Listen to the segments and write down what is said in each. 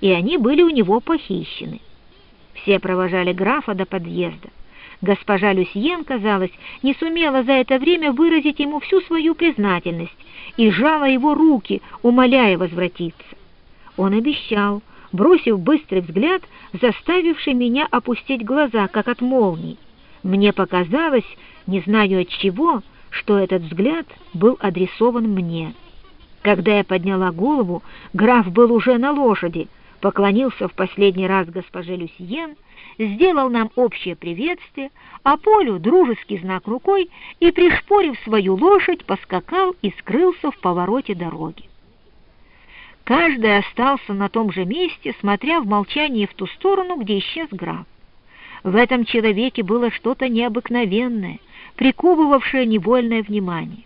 и они были у него похищены. Все провожали графа до подъезда. Госпожа Люсьен, казалось, не сумела за это время выразить ему всю свою признательность и сжала его руки, умоляя возвратиться. Он обещал, бросив быстрый взгляд, заставивший меня опустить глаза, как от молнии. Мне показалось, не знаю от чего, что этот взгляд был адресован мне. Когда я подняла голову, граф был уже на лошади, поклонился в последний раз госпоже Люсьен, сделал нам общее приветствие, а Полю дружеский знак рукой и, пришпорив свою лошадь, поскакал и скрылся в повороте дороги. Каждый остался на том же месте, смотря в молчании в ту сторону, где исчез граф. В этом человеке было что-то необыкновенное, приковывавшее невольное внимание.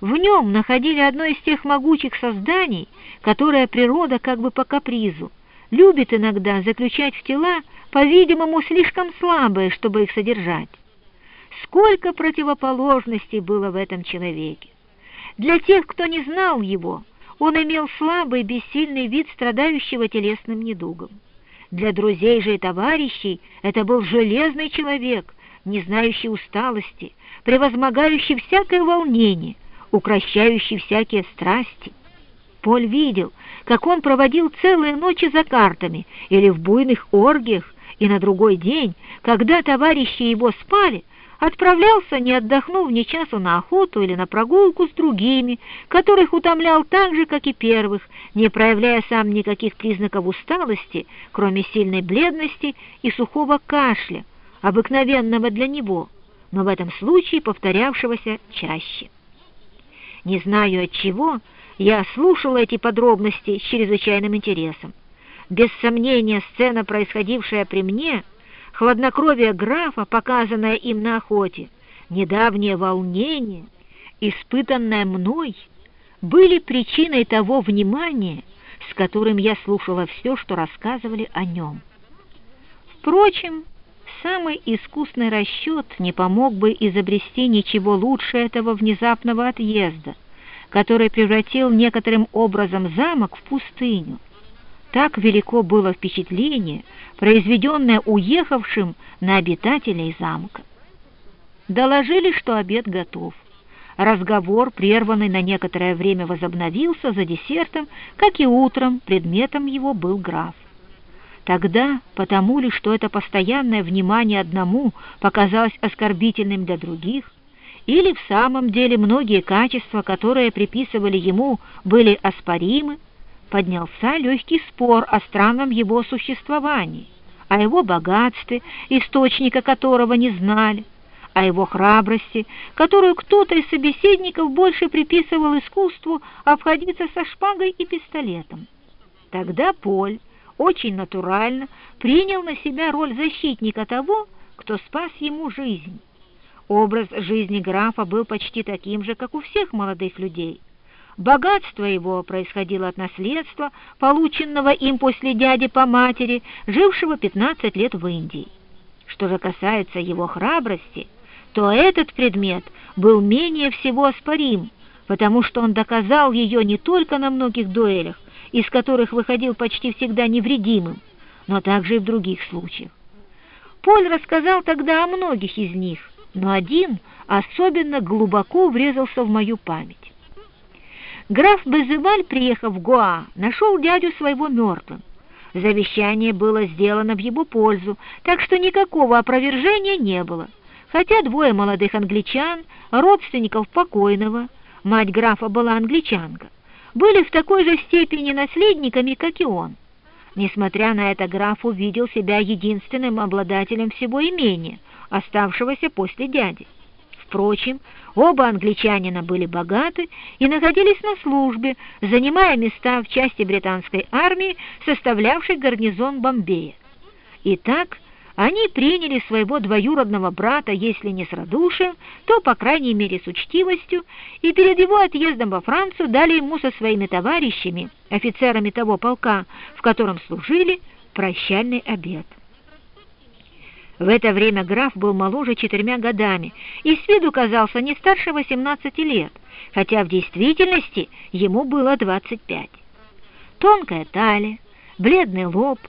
В нем находили одно из тех могучих созданий, которое природа как бы по капризу любит иногда заключать в тела, по-видимому, слишком слабые, чтобы их содержать. Сколько противоположностей было в этом человеке! Для тех, кто не знал его, он имел слабый, бессильный вид страдающего телесным недугом. Для друзей же и товарищей это был железный человек, не знающий усталости, превозмогающий всякое волнение, укращающий всякие страсти. Поль видел, как он проводил целые ночи за картами или в буйных оргиях, и на другой день, когда товарищи его спали, отправлялся, не отдохнув ни часу на охоту или на прогулку с другими, которых утомлял так же, как и первых, не проявляя сам никаких признаков усталости, кроме сильной бледности и сухого кашля, обыкновенного для него, но в этом случае повторявшегося чаще. Не знаю от чего, я слушал эти подробности с чрезвычайным интересом. Без сомнения, сцена, происходившая при мне, хладнокровие графа, показанное им на охоте, недавнее волнение, испытанное мной, были причиной того внимания, с которым я слушала все, что рассказывали о нем. Впрочем, самый искусный расчет не помог бы изобрести ничего лучше этого внезапного отъезда, который превратил некоторым образом замок в пустыню. Так велико было впечатление, произведенное уехавшим на обитателей замка. Доложили, что обед готов. Разговор, прерванный на некоторое время, возобновился за десертом, как и утром, предметом его был граф. Тогда, потому ли, что это постоянное внимание одному показалось оскорбительным для других, или в самом деле многие качества, которые приписывали ему, были оспоримы, поднялся легкий спор о странном его существовании, о его богатстве, источника которого не знали, о его храбрости, которую кто-то из собеседников больше приписывал искусству обходиться со шпагой и пистолетом. Тогда Поль очень натурально принял на себя роль защитника того, кто спас ему жизнь. Образ жизни графа был почти таким же, как у всех молодых людей. Богатство его происходило от наследства, полученного им после дяди по матери, жившего 15 лет в Индии. Что же касается его храбрости, то этот предмет был менее всего оспорим, потому что он доказал ее не только на многих дуэлях, из которых выходил почти всегда невредимым, но также и в других случаях. Поль рассказал тогда о многих из них, но один особенно глубоко врезался в мою память. Граф Безеваль, приехав в Гоа, нашел дядю своего мертвым. Завещание было сделано в его пользу, так что никакого опровержения не было. Хотя двое молодых англичан, родственников покойного, мать графа была англичанка, были в такой же степени наследниками, как и он. Несмотря на это, граф увидел себя единственным обладателем всего имения, оставшегося после дяди. Впрочем, оба англичанина были богаты и находились на службе, занимая места в части британской армии, составлявшей гарнизон Бомбея. Итак, они приняли своего двоюродного брата, если не с радушием, то, по крайней мере, с учтивостью, и перед его отъездом во Францию дали ему со своими товарищами, офицерами того полка, в котором служили, прощальный обед. В это время граф был моложе четырьмя годами и с виду казался не старше 18 лет, хотя в действительности ему было 25. Тонкая талия, бледный лоб,